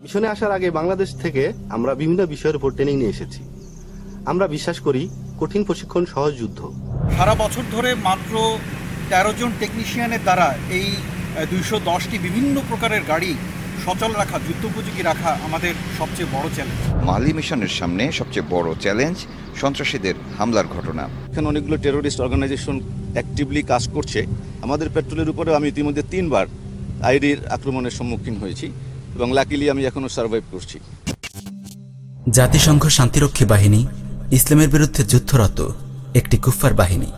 মিশনে আসার আগে বাংলাদেশ থেকে আমরা বিভিন্ন বিষয়ের উপর ট্রেনিং নিয়ে এসেছি। আমরা বিশ্বাস করি কঠিন প্রশিক্ষণ সহজ যুদ্ধ। সারা বছর ধরে মাত্র তেরো জন টেকনিশিয়ানের দ্বারা এই দুইশো দশটি বিভিন্ন প্রকারের গাড়ি সচল রাখা যুদ্ধোপযোগী রাখা আমাদের সবচেয়ে বড় চ্যালেঞ্জ মালি মিশনের সামনে সবচেয়ে বড় চ্যালেঞ্জ সন্ত্রাসীদের হামলার ঘটনা। এখানে অনেকগুলো টেরোরিস্ট অর্গানাইজেশন অ্যাক্টিভলি কাজ করছে। আমাদের পেট্রোলের উপরে আমি ইতিমধ্যে তিনবার আইডির আক্রমণের সম্মুখীন হয়েছি। এবং লাকিলি আমি এখনও সার্ভাইভ করছি। জাতিসংঘ শান্তিরক্ষী বাহিনী ইসলামের বিরুদ্ধে যুদ্ধরত একটি কুফফার বাহিনী।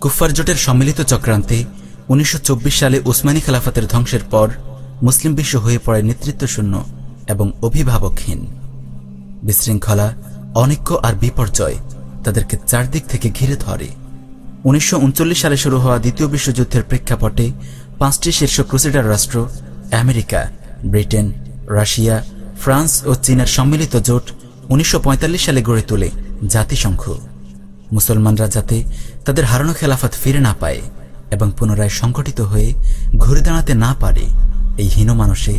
কুফফার জোটের সম্মিলিত চক্রান্তে উনিশশো সালে উসমানী খেলাফতের ধ্বংসের পর মুসলিম বিশ্ব হয়ে পড়ে নেতৃত্বশূন্য এবং অভিভাবকহীন। বিশৃঙ্খলা, অনৈক্য আর বিপর্যয় তাদেরকে চারদিক থেকে ঘিরে ধরে। উনিশশো উনচল্লিশ সালে শুরু হওয়া দ্বিতীয় বিশ্বযুদ্ধের প্রেক্ষাপটে পাঁচটি শীর্ষ ক্রুসেডার রাষ্ট্র আমেরিকা, ব্রিটেন, রাশিয়া, ফ্রান্স ও চীনের সম্মিলিত জোট উনিশশো পঁয়তাল্লিশ সালে গড়ে তোলে জাতিসংঘ। মুসলমানরা যাতে তাদের হারানো খেলাফত ফিরে না পায় এবং পুনরায় সংগঠিত হয়ে ঘুরে দাঁড়াতে না পারে, এই হীন মানুষে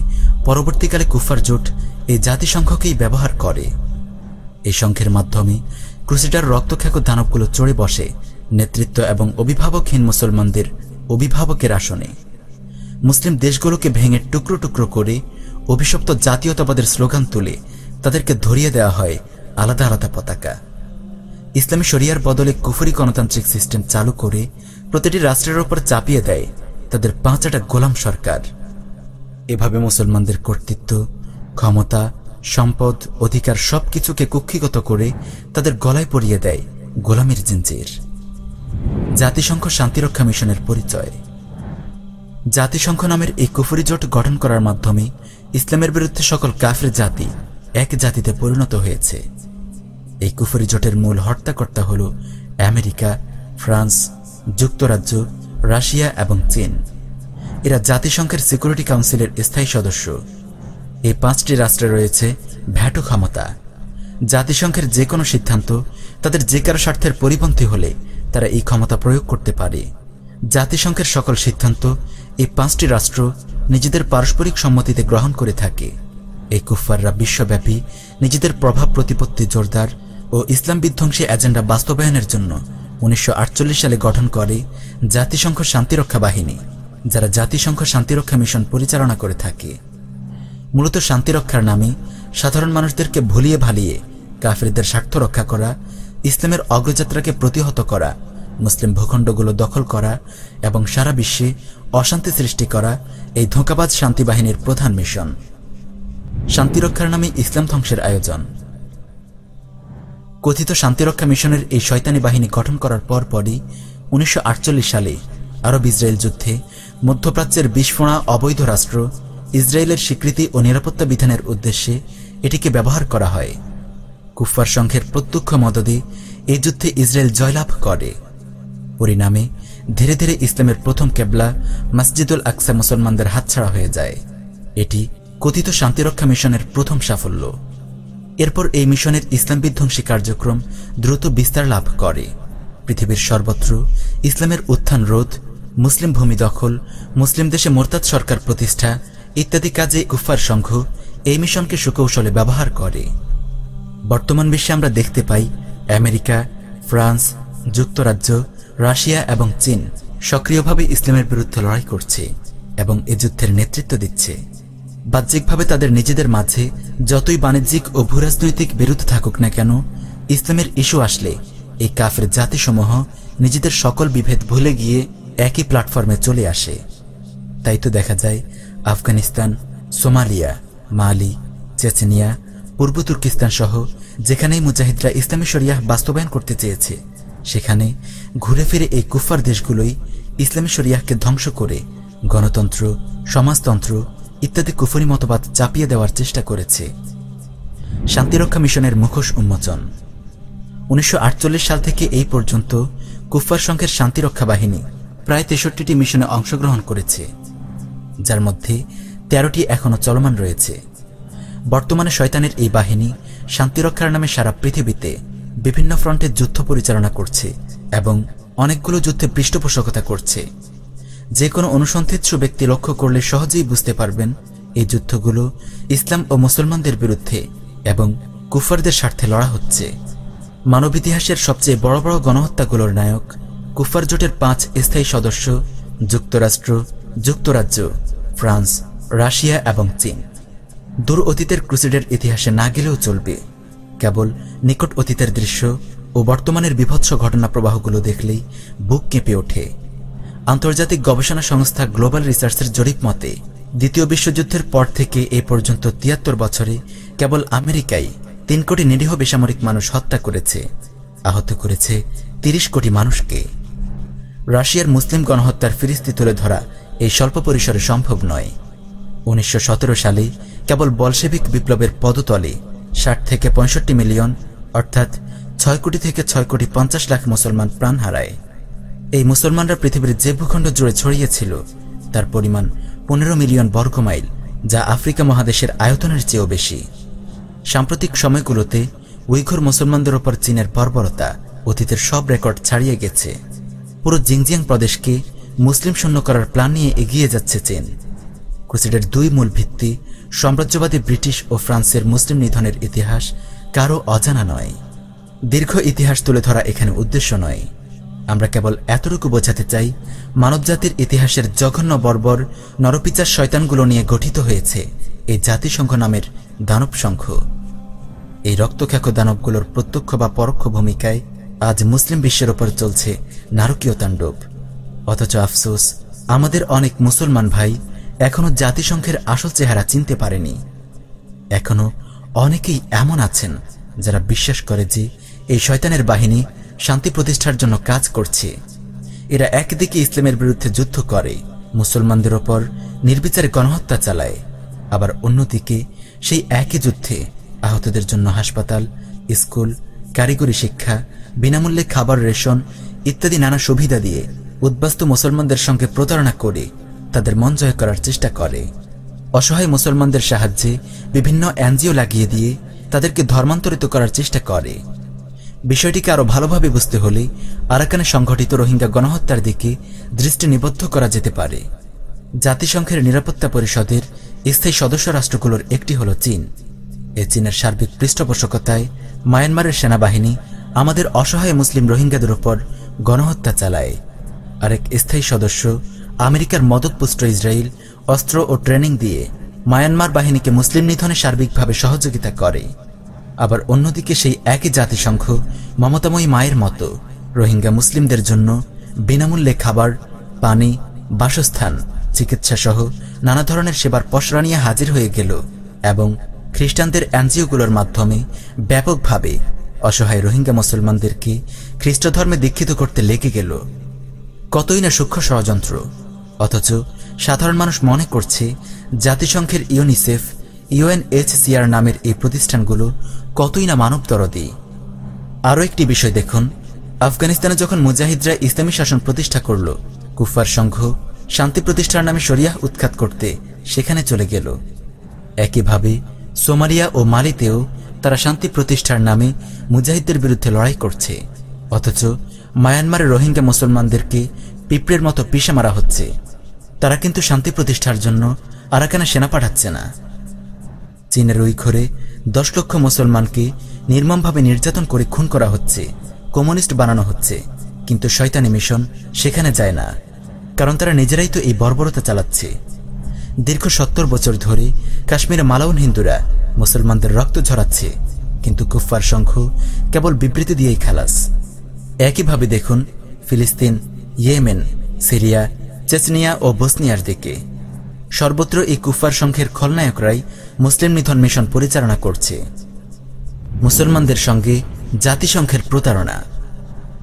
পরবর্তীকালে কুফার জোট এই জাতিসংঘকেই ব্যবহার করে। এই সংঘের মাধ্যমে ক্রুসিডার রক্তখ্যাক দানবগুলো চড়ে বসে নেতৃত্ব এবং অভিভাবকহীন মুসলমানদের অভিভাবকের আসনে। মুসলিম দেশগুলোকে ভেঙে টুকরো টুকরো করে অভিশপ্ত জাতীয়তাবাদের স্লোগান তুলে তাদেরকে ধরিয়ে দেওয়া হয় আলাদা আলাদা পতাকা। ইসলামী শরিয়ার বদলে কুফরি গণতান্ত্রিক সিস্টেম চালু করে প্রতিটি রাষ্ট্রের ওপর চাপিয়ে দেয় তাদের পাঁচাটা গোলাম সরকার। এভাবে মুসলমানদের কর্তৃত্ব, ক্ষমতা, সম্পদ, অধিকার সবকিছুকে কুক্ষিগত করে তাদের গলায় পরিয়ে দেয় গোলামের জিঞ্জির। জাতিসংঘ শান্তিরক্ষা মিশনের পরিচয়। জাতিসংঘ নামের এই কুফরি জোট গঠন করার মাধ্যমে ইসলামের বিরুদ্ধে সকল কাফের জাতি এক জাতিতে পরিণত হয়েছে। এই কুফরি জোটের মূল হর্তাকর্তা হল আমেরিকা, ফ্রান্স, যুক্তরাজ্য, রাশিয়া এবং চীন। এরা জাতিসংঘের সিকিউরিটি কাউন্সিলের স্থায়ী সদস্য। এই পাঁচটি রাষ্ট্রে রয়েছে ভ্যাটো ক্ষমতা। জাতিসংঘের যে কোনো সিদ্ধান্ত, তাদের যে কারও স্বার্থের পরিপন্থী হলে তারা এই ক্ষমতা প্রয়োগ করতে পারে। জাতিসংঘের সকল সিদ্ধান্ত এই পাঁচটি রাষ্ট্র নিজেদের পারস্পরিক সম্মতিতে গ্রহণ করে থাকে। এই কুফফাররা বিশ্বব্যাপী নিজেদের প্রভাব প্রতিপত্তি জোরদার ও ইসলাম বিধ্বংসী এজেন্ডা বাস্তবায়নের জন্য উনিশশো আটচল্লিশ সালে গঠন করে জাতিসংঘ শান্তিরক্ষা বাহিনী, যারা জাতিসংঘ শান্তিরক্ষা মিশন পরিচালনা করে থাকে। মূলত শান্তিরক্ষার নামে সাধারণ মানুষদেরকে ভুলিয়ে ভালিয়ে কাফেরদের স্বার্থ রক্ষা করা, ইসলামের অগ্রযাত্রাকে প্রতিহত করা মুসলিম ভূখণ্ডগুলো দখল করা এবং সারা বিশ্বে অশান্তি সৃষ্টি করা এই ধোঁকাবাজ শান্তি বাহিনীর প্রধান মিশন। শান্তিরক্ষার নামে ইসলাম ধ্বংসের আয়োজন। কথিত শান্তিরক্ষা মিশনের এই শয়তানি বাহিনী গঠন করার পরপরই উনিশশো আটচল্লিশ সালে আরব ইসরায়েল যুদ্ধে মধ্যপ্রাচ্যের বিস্ফোড়া অবৈধ রাষ্ট্র, ইসরায়েলের স্বীকৃতি ও নিরাপত্তা বিধানের উদ্দেশ্যে এটিকে ব্যবহার করা হয়। কুফফার সংঘের প্রত্যক্ষ মদদে এই যুদ্ধে ইসরায়েল জয়লাভ করে। পরিণামে ধীরে ধীরে ইসলামের প্রথম কেবলা মসজিদুল আকসা মুসলমানদের হাতছাড়া হয়ে যায়। এটি কথিত শান্তিরক্ষা মিশনের প্রথম সাফল্য। এরপর এই মিশনের ইসলাম বিধ্বংসী কার্যক্রম দ্রুত বিস্তার লাভ করে। পৃথিবীর সর্বত্র ইসলামের উত্থান রোধ, মুসলিম ভূমি দখল, মুসলিম দেশে মোরতাদ সরকার প্রতিষ্ঠা ইত্যাদি কাজে কুফার সংঘ এই মিশনকে সুকৌশলে ব্যবহার করে। বর্তমান বিশ্বে আমরা দেখতে পাই আমেরিকা, ফ্রান্স, যুক্তরাজ্য রাশিয়া এবং চীন সক্রিয়ভাবে ইসলামের বিরুদ্ধে লড়াই করছে এবং এ যুদ্ধের নেতৃত্ব দিচ্ছে। বাহ্যিকভাবে তাদের নিজেদের মাঝে যতই বাণিজ্যিক ও ভূরাজনৈতিক বিরোধ থাকুক না কেন, ইসলামের ইস্যু আসলে এই কাফের জাতিসমূহ নিজেদের সকল বিভেদ ভুলে গিয়ে একই প্ল্যাটফর্মে চলে আসে। তাই তো দেখা যায়, আফগানিস্তান, সোমালিয়া, মালি, চেচেনিয়া, পূর্ব তুর্কিস্তান সহ যেখানেই মুজাহিদরা ইসলামী শরিয়াহ বাস্তবায়ন করতে চেয়েছে সেখানে ঘুরে ফিরে এই কুফার দেশগুলোই ইসলামী শরিয়াহকে ধ্বংস করে গণতন্ত্র, সমাজতন্ত্র ইত্যাদি কুফরি মতবাদ চাপিয়ে দেওয়ার চেষ্টা করেছে। শান্তিরক্ষা মিশনের মুখোশ উন্মোচন। উনিশশো আটচল্লিশ সাল থেকে এই পর্যন্ত কুফার সংঘের শান্তিরক্ষা বাহিনী প্রায় তেষট্টিটি মিশনে অংশগ্রহণ করেছে, যার মধ্যে তেরোটি এখনও চলমান রয়েছে। বর্তমানে শয়তানের এই বাহিনী শান্তিরক্ষার নামে সারা পৃথিবীতে বিভিন্ন ফ্রন্টে যুদ্ধ পরিচালনা করছে এবং অনেকগুলো যুদ্ধে পৃষ্ঠপোষকতা করছে। যে কোনো অনুসন্ধিৎসু ব্যক্তি লক্ষ্য করলে সহজেই বুঝতে পারবেন, এই যুদ্ধগুলো ইসলাম ও মুসলমানদের বিরুদ্ধে এবং কুফারদের স্বার্থে লড়া হচ্ছে। মানব ইতিহাসের সবচেয়ে বড় বড় গণহত্যাগুলোর নায়ক, কুফার জোটের পাঁচ স্থায়ী সদস্য যুক্তরাষ্ট্র, যুক্তরাজ্য, ফ্রান্স, রাশিয়া এবং চীন। দূর অতীতের ক্রুসেডের ইতিহাসে না গেলেও চলবে। কেবল নিকট অতীতের দৃশ্য ও বর্তমানের বিভৎস ঘটনা প্রবাহগুলো দেখলেই বুক কেঁপে ওঠে। আন্তর্জাতিক গবেষণা সংস্থা গ্লোবাল রিসার্চের জরিপ মতে, দ্বিতীয় বিশ্বযুদ্ধের পর থেকে এ পর্যন্ত তিয়াত্তর বছরে কেবল আমেরিকাই তিন কোটি নিরীহ বেসামরিক মানুষ হত্যা করেছে, আহত করেছে তিরিশ কোটি মানুষকে। রাশিয়ার মুসলিম গণহত্যার ফিরিস্তি তুলে ধরা এই স্বল্প পরিসরে সম্ভব নয়। উনিশশো সালে কেবল বলশেবিক বিপ্লবের পদতলে ষাট থেকে পঁয়ষট্টি মিলিয়ন, অর্থাৎ ছয় কোটি থেকে ছয় কোটি পঞ্চাশ লাখ মুসলমান প্রাণ হারায়। এই মুসলমানরা পৃথিবীর যে ভূখণ্ড জুড়ে ছড়িয়েছিল, তার পরিমাণ পনেরো মিলিয়ন বর্গমাইল, যা আফ্রিকা মহাদেশের আয়তনের চেয়েও বেশি। সাম্প্রতিক সময়গুলোতে উইঘুর মুসলমানদের ওপর চীনের বর্বরতা অতীতের সব রেকর্ড ছাড়িয়ে গেছে। পুরো জিংজিয়াং প্রদেশকে মুসলিম শূন্য করার প্ল্যান নিয়ে এগিয়ে যাচ্ছে চীন। ক্রুসেডের দুই মূল ভিত্তি সাম্রাজ্যবাদী ব্রিটিশ ও ফ্রান্সের মুসলিম নিধনের ইতিহাস কারও অজানা নয়। দীর্ঘ ইতিহাস তুলে ধরা এখানে উদ্দেশ্য নয়। আমরা কেবল এতটুকু বোঝাতে চাই, মানবজাতির ইতিহাসের জঘন্য বর্বর নরপিচার শয়তানগুলো নিয়ে গঠিত হয়েছে এই জাতিসংঘ নামের দানব সংঘ। এই রক্তখ্যাক দানবগুলোর প্রত্যক্ষ বা পরোক্ষ ভূমিকায় আজ মুসলিম বিশ্বের ওপর চলছে নারকীয় তাণ্ডব। অথচ আফসোস, আমাদের অনেক মুসলমান ভাই এখনও জাতিসংঘের আসল চেহারা চিনতে পারেনি। এখনও অনেকেই এমন আছেন যারা বিশ্বাস করে যে এই শয়তানের বাহিনী শান্তি প্রতিষ্ঠার জন্য কাজ করছে। এরা একদিকে ইসলামের বিরুদ্ধে যুদ্ধ করে, মুসলমানদের ওপর নির্বিচারে গণহত্যা চালায়, আবার অন্যদিকে সেই একই যুদ্ধে আহতদের জন্য হাসপাতাল, স্কুল, কারিগরি শিক্ষা, বিনামূল্যে খাবার রেশন ইত্যাদি নানা সুবিধা দিয়ে উদ্বাস্ত মুসলমানদের সঙ্গে প্রতারণা করে তাদের মন জয় করার চেষ্টা করে। অসহায় মুসলমানদের সাহায্যে বিভিন্ন এনজিও লাগিয়ে দিয়ে তাদেরকে ধর্মান্তরিত করার চেষ্টা করে। বিষয়টিকে আরও ভালোভাবে বুঝতে হলে আরাকানে সংঘটিত রোহিঙ্গা গণহত্যার দিকে দৃষ্টি নিবদ্ধ করা যেতে পারে। জাতিসংঘের নিরাপত্তা পরিষদের স্থায়ী সদস্য রাষ্ট্রগুলোর একটি হল চীন। এ চীনের সার্বিক পৃষ্ঠপোষকতায় মায়ানমারের সেনাবাহিনী আমাদের অসহায় মুসলিম রোহিঙ্গাদের উপর গণহত্যা চালায়। আরেক স্থায়ী সদস্য আমেরিকার মদতপুষ্ট ইসরায়েল অস্ত্র ও ট্রেনিং দিয়ে মায়ানমার বাহিনীকে মুসলিম নিধনে সার্বিকভাবে সহযোগিতা করে। আবার অন্যদিকে সেই একই জাতিসংঘ মমতাময়ী মায়ের মতো রোহিঙ্গা মুসলিমদের জন্য বিনামূল্যে খাবার, পানি, বাসস্থান চিকিৎসা সহ নানা ধরনের সেবার পসরা নিয়ে হাজির হয়ে গেল এবং খ্রিস্টানদের এনজিওগুলোর মাধ্যমে ব্যাপকভাবে অসহায় রোহিঙ্গা মুসলমানদেরকে খ্রিস্ট ধর্মে দীক্ষিত করতে লেগে গেল। কতই না সূক্ষ্ম ষড়যন্ত্র। অথচ সাধারণ মানুষ মনে করছে জাতিসংঘের ইউনিসেফ, ইউএনএইচসিআর নামের এই প্রতিষ্ঠানগুলো কতই না মানবদরদী আরও একটি বিষয় দেখুন, আফগানিস্তানে যখন মুজাহিদরা ইসলামী শাসন প্রতিষ্ঠা করল কুফার সংঘ শান্তি প্রতিষ্ঠার নামে শরিয়াহ উৎখাত করতে সেখানে চলে গেল। একইভাবে সোমালিয়া ও মালিতেও তারা শান্তি প্রতিষ্ঠার নামে মুজাহিদদের বিরুদ্ধে লড়াই করছে। অথচ মায়ানমারের রোহিঙ্গা মুসলমানদেরকে পিঁপড়ের মতো পিষে মারা হচ্ছে। তারা কিন্তু শান্তি প্রতিষ্ঠার জন্য আরাকানে সেনা পাঠাচ্ছে না। চীনের ওই ঘরে দশ লক্ষ মুসলমানকে নির্মমভাবে নির্যাতন করে খুন করা হচ্ছে, কমিউনিস্ট বানানো হচ্ছে, কিন্তু শয়তানি মিশন সেখানে যায় না, কারণ তারা নিজেরাই তো এই বর্বরতা চালাচ্ছে। দীর্ঘ সত্তর বছর ধরে কাশ্মীরে মালাউন হিন্দুরা মুসলমানদের রক্ত ঝরাচ্ছে, কিন্তু কুফফার সংঘ কেবল বিবৃতি দিয়েই খালাস। একইভাবে দেখুন ফিলিস্তিন, ইয়েমেন, সিরিয়া চেচনিয়া ও বসনিয়ার দিকে। সর্বত্র এই কুফার সংঘের খলনায়করাই মুসলিম নিধন মিশন পরিচালনা করছে। মুসলমানদের সঙ্গে জাতিসংঘের প্রতারণা।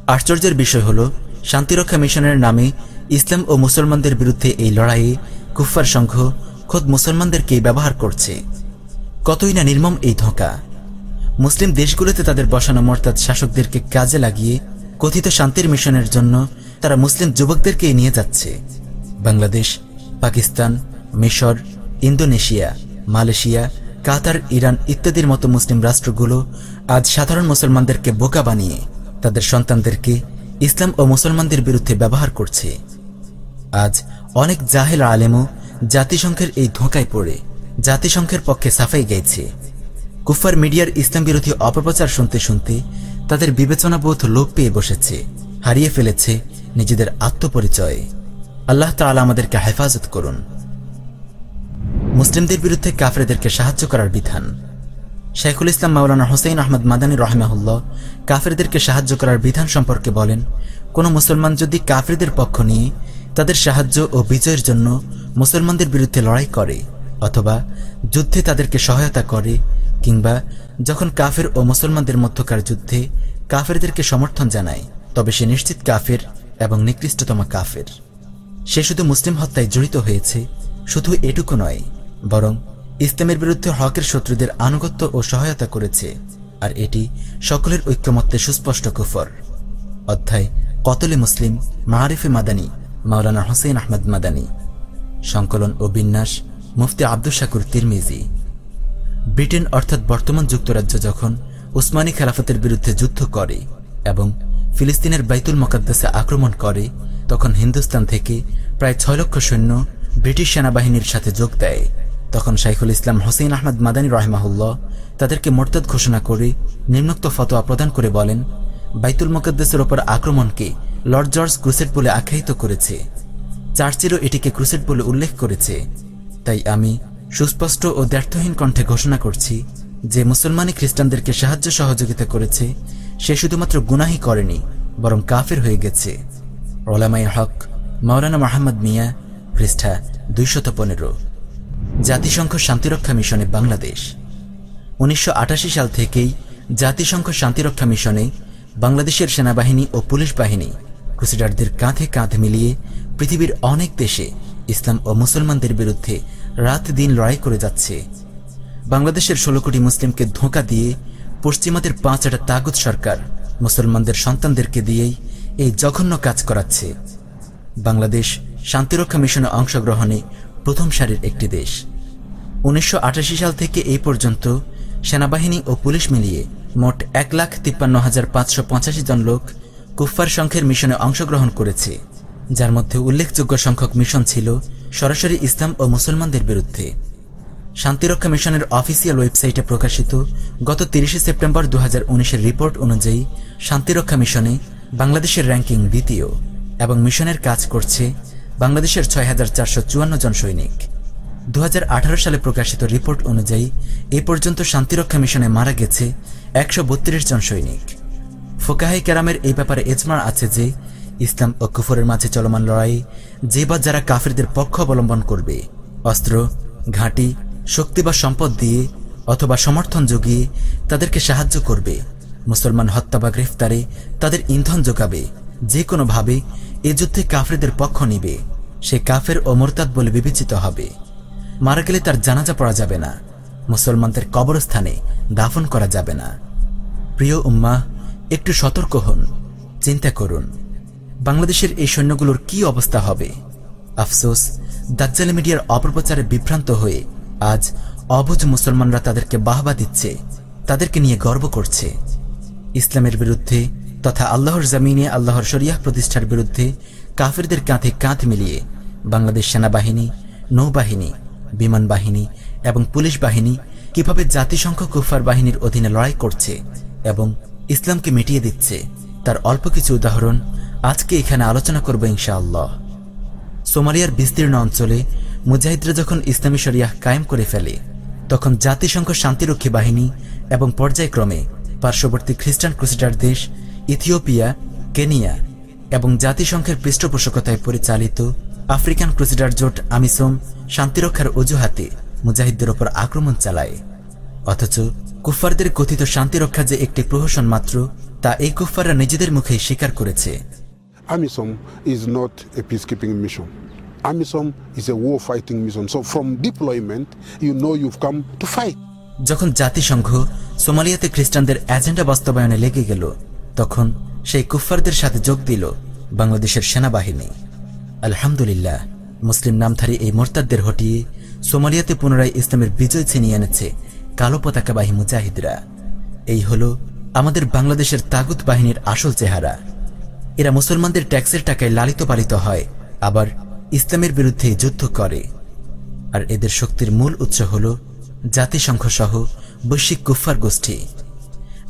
আশ্চর্যের বিষয় হল, শান্তিরক্ষা মিশনের নামে ইসলাম ও মুসলমানদের বিরুদ্ধে এই লড়াইয়ে কুফার সংঘ খোদ মুসলমানদেরকেই ব্যবহার করছে। কতই না নির্মম এই ধোঁকা। মুসলিম দেশগুলোতে তাদের বসানো মর্তাদ শাসকদেরকে কাজে লাগিয়ে কথিত শান্তির মিশনের জন্য তারা মুসলিম যুবকদেরকেই নিয়ে যাচ্ছে। বাংলাদেশ, পাকিস্তান, মিশর, ইন্দোনেশিয়া, মালয়েশিয়া, কাতার, ইরান ইত্যাদির মতো মুসলিম রাষ্ট্রগুলো আজ সাধারণ মুসলমানদেরকে বোকা বানিয়ে তাদের সন্তানদেরকে ইসলাম ও মুসলমানদের বিরুদ্ধে ব্যবহার করছে। আজ অনেক জাহেল আলেমও জাতিসংঘের এই ধোঁকায় পড়ে, জাতিসংঘের পক্ষে সাফাই গাইছে। কুফার মিডিয়ার ইসলাম বিরোধী অপপ্রচার শুনতে শুনতে তাদের বিবেচনাবোধ লোপ পেয়ে বসেছে, হারিয়ে ফেলেছে নিজেদের আত্মপরিচয়। আল্লাহ তাআলা আমাদেরকে হেফাজত করুন। মুসলিমদের বিরুদ্ধে কাফেরদেরকে সাহায্য করার বিধান। শেখুল ইসলাম মাওলানা হোসেন আহমদ মাদানী রহমাহুল্লাহ কাফেরদেরকে সাহায্য করার বিধান সম্পর্কে বলেন, কোনো মুসলমান যদি কাফেরদের পক্ষ নিয়ে তাদের সাহায্য ও বিজয়ের জন্য মুসলমানদের বিরুদ্ধে লড়াই করে অথবা যুদ্ধে তাদেরকে সহায়তা করে, কিংবা যখন কাফের ও মুসলমানদের মধ্যকার যুদ্ধে কাফেরদেরকে সমর্থন জানায়, তবে সে নিশ্চিত কাফের এবং নিকৃষ্টতম কাফের। সে শুধু মুসলিম হত্যায় জড়িত হয়েছে, শুধু এটুকু নয়, বরং ইসলামের বিরুদ্ধে হকের শত্রুদের আনুগত্য ও সহায়তা করেছে, আর এটি সকলের ঐক্যমত্যে সুস্পষ্ট কুফর। অধ্যায়, কতলে মুসলিম মাহারিফে মাদানী, মাওলানা হোসেন আহমদ মাদানী। সংকলন ও বিন্যাস, মুফতি আব্দুল শাকুর তিরমিজি। ব্রিটেন অর্থাৎ বর্তমান যুক্তরাজ্য যখন উসমানী খেলাফতের বিরুদ্ধে যুদ্ধ করে এবং ফিলিস্তিনের বাইতুল মকাদ্দাসে আক্রমণ করে, তখন হিন্দুস্তান থেকে প্রায় ছয় লক্ষ সৈন্য ব্রিটিশ সেনাবাহিনীর সাথে যোগ দেয়। তখন শাইখুল ইসলাম হোসেন আহমদ মাদানী রহমাহুল্লাহ তাদেরকে মোরতাদ ঘোষণা করে নিম্নোক্ত ফতোয়া প্রদান করে বলেন, বাইতুল মকাদ্দাসের ওপর আক্রমণকে লর্ড জর্জ ক্রুসেট বলে আখ্যায়িত করেছে। চার্চিলও এটিকে ক্রুসেট বলে উল্লেখ করেছে। তাই আমি সুস্পষ্ট ও দ্ব্যর্থহীন কণ্ঠে ঘোষণা করছি যে মুসলমানি খ্রিস্টানদেরকে সাহায্য সহযোগিতা করেছে সে শুধুমাত্র গুনাহি করেনি, বরং কাফের হয়ে গেছে। ওলামাই হক, মাওলানা মাহমদ মিয়া, পৃষ্ঠা দুইশত পনেরো। জাতিসংঘ শান্তিরক্ষা মিশনে বাংলাদেশ। উনিশশো আটাশি সাল থেকেই জাতিসংঘ শান্তিরক্ষা মিশনে বাংলাদেশের সেনাবাহিনী ও পুলিশ বাহিনী, ক্রুসেডারদের কাঁধে কাঁধ মিলিয়ে পৃথিবীর অনেক দেশে ইসলাম ও মুসলমানদের বিরুদ্ধে রাত দিন লড়াই করে যাচ্ছে। বাংলাদেশের ষোলো কোটি মুসলিমকে ধোঁকা দিয়ে পশ্চিমাদের পাঁচ একটা তাগুত সরকার মুসলমানদের সন্তানদেরকে দিয়েই এই জঘন্য কাজ করাচ্ছে। বাংলাদেশ শান্তিরক্ষা মিশনে অংশগ্রহণে প্রথম সারির একটি দেশ। উনিশশো আটাশি সাল থেকে এই পর্যন্ত সেনাবাহিনী ও পুলিশ মিলিয়ে মোট এক লাখ তিপ্পান্ন হাজার পাঁচশো পঁচাশি জন লোক কুফফার সংঘের মিশনে অংশগ্রহণ করেছে, যার মধ্যে উল্লেখযোগ্য সংখ্যক মিশন ছিল সরাসরি ইসলাম ও মুসলমানদের বিরুদ্ধে। শান্তিরক্ষা মিশনের অফিসিয়াল ওয়েবসাইটে প্রকাশিত গত তিরিশে সেপ্টেম্বর দু হাজার রিপোর্ট অনুযায়ী শান্তিরক্ষা মিশনে বাংলাদেশের র্যাঙ্কিং দ্বিতীয় এবং মিশনের কাজ করছে বাংলাদেশের ছয় হাজার চারশো চুয়ান্ন জন সৈনিক। দু হাজার আঠারো সালে প্রকাশিত রিপোর্ট অনুযায়ী এ পর্যন্ত শান্তিরক্ষা মিশনে মারা গেছে একশো বত্রিশ জন সৈনিক। ফোকাহাই কেরামের এই ব্যাপারে এজমার আছে যে, ইসলাম ও কুফরের মাঝে চলমান লড়াই যে বা যারা কাফিরদের পক্ষ অবলম্বন করবে, অস্ত্র, ঘাঁটি শক্তি বা সম্পদ দিয়ে অথবা সমর্থন যোগিয়ে তাদেরকে সাহায্য করবে। মুসলমান হত্যা বা গ্রেফতারে তাদের ইন্ধন যোগাবে। যে কোনোভাবে এ যুদ্ধে কাফেরদের পক্ষ নিবে। সে কাফের ও মোরতাদ বলে বিবেচিত হবে। মারা গেলে তার জানাজা পড়া যাবে না। মুসলমানদের কবরস্থানে দাফন করা যাবে না। প্রিয় উম্মা একটু সতর্ক হন। চিন্তা করুন, বাংলাদেশের এই সৈন্যগুলোর কি অবস্থা হবে? আফসোস, দাজ্জাল মিডিয়ার অপপ্রচারে বিভ্রান্ত হয়ে আজ অবুজ মুসলমানরা তাদেরকে বাহবা দিচ্ছে, তাদেরকে নিয়ে গর্ব করছে। ইসলামের বিরুদ্ধে তথা আল্লাহর জামিনে আল্লাহর শরিয়াহ প্রতিষ্ঠার বিরুদ্ধে কাফেরদের কাঁধে কাঁধ মিলিয়ে বাংলাদেশ সেনাবাহিনী, নৌবাহিনী, বিমান বাহিনী এবং পুলিশ বাহিনী কীভাবে জাতিসংঘ কুফার বাহিনীর অধীনে লড়াই করছে এবং ইসলামকে মিটিয়ে দিচ্ছে, তার অল্প কিছু উদাহরণ আজকে এখানে আলোচনা করব ইনশাআল্লাহ। সোমালিয়ার বিস্তীর্ণ অঞ্চলে মুজাহিদরা যখন ইসলামী শরিয়াহ কায়েম করে ফেলে, তখন জাতিসংঘ শান্তিরক্ষী বাহিনী এবং পর্যায়ক্রমে পার্শ্ববর্তী খ্রিস্টান ক্রুসেডার দেশ ইথিওপিয়া, কেনিয়া এবং জাতিসংঘের পৃষ্ঠপোষকতায় পরিচালিত আফ্রিকান ক্রুসেডার জোট আমিসোম শান্তিরক্ষার অজুহাতে মুজাহিদদের ওপর আক্রমণ চালায় অথচ কুফফারদের কথিত শান্তিরক্ষা যে একটি প্রহসন মাত্র, তা এই কুফফাররা নিজেদের মুখেই স্বীকার করেছে AMISOM is not a peacekeeping mission. AMISOM is a war fighting mission. So from deployment, you know you've come to fight. যখন জাতিসংঘ সোমালিয়াতে খ্রিস্টানদের এজেন্ডা বাস্তবায়নে লেগে গেল তখন সেই কুফফারদের সাথে যোগ দিল বাংলাদেশের সেনাবাহিনী আলহামদুলিল্লাহ মুসলিম নামধারী এই মোরতাদদের হটিয়ে সোমালিয়াতে পুনরায় ইসলামের বিজয় ছিনিয়ে এনেছে কালো পতাকা পতাকাবাহী মুজাহিদরা এই হল আমাদের বাংলাদেশের তাগুত বাহিনীর আসল চেহারা এরা মুসলমানদের ট্যাক্সের টাকায় লালিত পালিত হয় আবার ইসলামের বিরুদ্ধে যুদ্ধ করে। আর এদের শক্তির মূল উৎস হল জাতিসংঘ সহ বৈশ্বিক কুফফার গোষ্ঠী।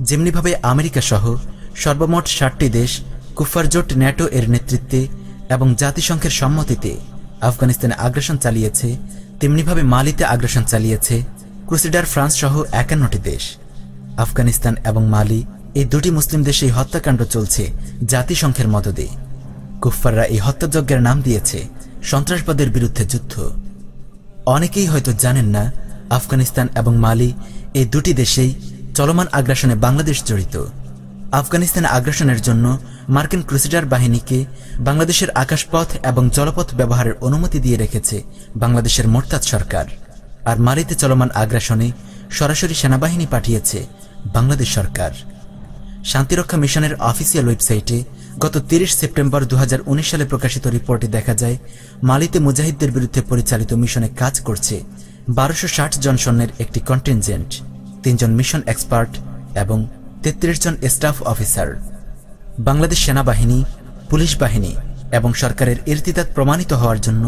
যেমনিভাবে আমেরিকা সহ সর্বমোট ষাটটি দেশ কুফফার জোট ন্যাটো এর নেতৃত্বে এবং জাতিসংঘের সম্মতিতে আফগানিস্তানে আগ্রাসন চালিয়েছে, তেমনিভাবে মালিতে আগ্রাসন চালিয়েছে ক্রুসিডার ফ্রান্স সহ একান্নটি দেশ। আফগানিস্তান এবং মালি এই দুটি মুসলিম দেশেই হত্যাকাণ্ড চলছে জাতিসংঘের মদদে। কুফফাররা এই হত্যাযজ্ঞের নাম দিয়েছে সন্ত্রাসবাদের বিরুদ্ধে যুদ্ধ। অনেকেই হয়তো জানেন না, আফগানিস্তান এবং মালি এই দুটি দেশেই চলমান আগ্রাসনে বাংলাদেশ জড়িত। আফগানিস্তানে আগ্রাসনের জন্য মার্কিন ক্রুসিডার বাহিনীকে বাংলাদেশের আকাশপথ এবং জলপথ ব্যবহারের অনুমতি দিয়ে রেখেছে বাংলাদেশের মোরতাদ সরকার। আর মালিতে চলমান আগ্রাসনে সরাসরি সেনাবাহিনী পাঠিয়েছে বাংলাদেশ সরকার। শান্তিরক্ষা মিশনের অফিসিয়াল ওয়েবসাইটে গত তিরিশ সেপ্টেম্বর দু হাজার উনিশ সালে প্রকাশিত রিপোর্টে দেখা যায়, মালিতে মুজাহিদদের বিরুদ্ধে পরিচালিত মিশনে কাজ করছে বারোশো জন সৈন্যের একটি কন্টিনজেন্ট তিনজন মিশন এক্সপার্ট এবং তেত্রিশ জন স্টাফ অফিসার বাংলাদেশ সেনাবাহিনী, পুলিশ বাহিনী এবং সরকারের ইরতিদাত প্রমাণিত হওয়ার জন্য,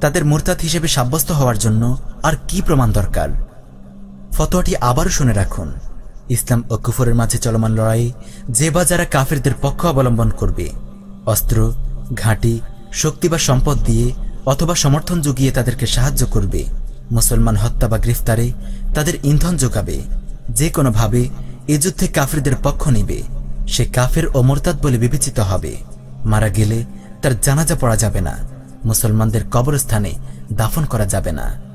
তাদের মোরতাদ হিসেবে সাব্যস্ত হওয়ার জন্য আর কি প্রমাণ দরকার? ফতোয়াটি আবারও শুনে রাখুন। ইসলাম ও কুফরের মাঝে চলমান লড়াইয়ে যে বা যারা কাফেরদের পক্ষ অবলম্বন করবে, অস্ত্র, ঘাঁটি, শক্তি বা সম্পদ দিয়ে অথবা সমর্থন জুগিয়ে তাদেরকে সাহায্য করবে, মুসলমান হত্যা বা গ্রেফতারে তাদের ইন্ধন যোগাবে যে কোনোভাবে এ যুদ্ধে কাফেরদের পক্ষ নিবে, সে কাফের ও মোরতাদ বলে বিবেচিত হবে। মারা গেলে তার জানাজা পড়া যাবে না, মুসলমানদের কবরস্থানে দাফন করা যাবে না।